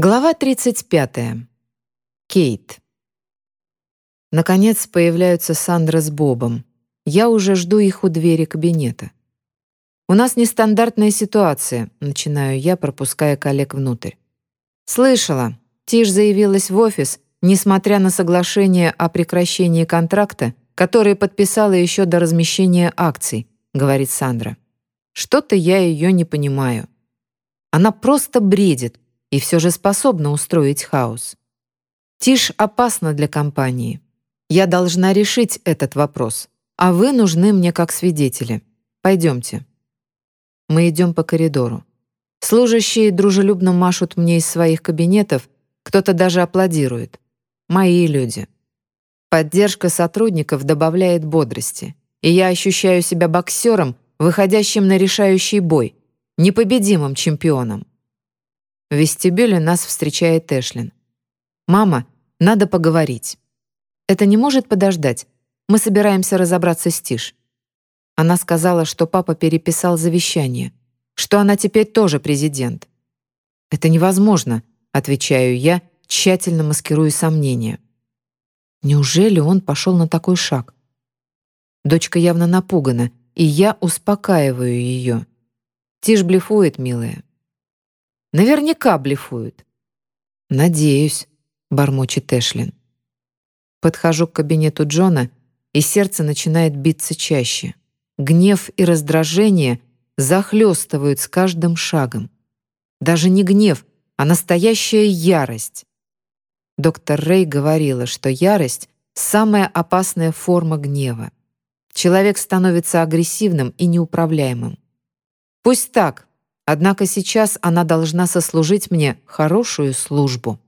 Глава 35. Кейт. Наконец появляются Сандра с Бобом. Я уже жду их у двери кабинета. «У нас нестандартная ситуация», — начинаю я, пропуская коллег внутрь. «Слышала. Тиш заявилась в офис, несмотря на соглашение о прекращении контракта, которое подписала еще до размещения акций», — говорит Сандра. «Что-то я ее не понимаю. Она просто бредит, и все же способна устроить хаос. Тишь опасна для компании. Я должна решить этот вопрос, а вы нужны мне как свидетели. Пойдемте. Мы идем по коридору. Служащие дружелюбно машут мне из своих кабинетов, кто-то даже аплодирует. Мои люди. Поддержка сотрудников добавляет бодрости, и я ощущаю себя боксером, выходящим на решающий бой, непобедимым чемпионом. В вестибюле нас встречает Эшлин. «Мама, надо поговорить». «Это не может подождать. Мы собираемся разобраться с Тиш». Она сказала, что папа переписал завещание, что она теперь тоже президент. «Это невозможно», — отвечаю я, тщательно маскируя сомнения. Неужели он пошел на такой шаг? Дочка явно напугана, и я успокаиваю ее. Тишь блефует, милая. Наверняка блефуют. «Надеюсь», — бормочет Эшлин. Подхожу к кабинету Джона, и сердце начинает биться чаще. Гнев и раздражение захлестывают с каждым шагом. Даже не гнев, а настоящая ярость. Доктор Рэй говорила, что ярость — самая опасная форма гнева. Человек становится агрессивным и неуправляемым. Пусть так, Однако сейчас она должна сослужить мне хорошую службу.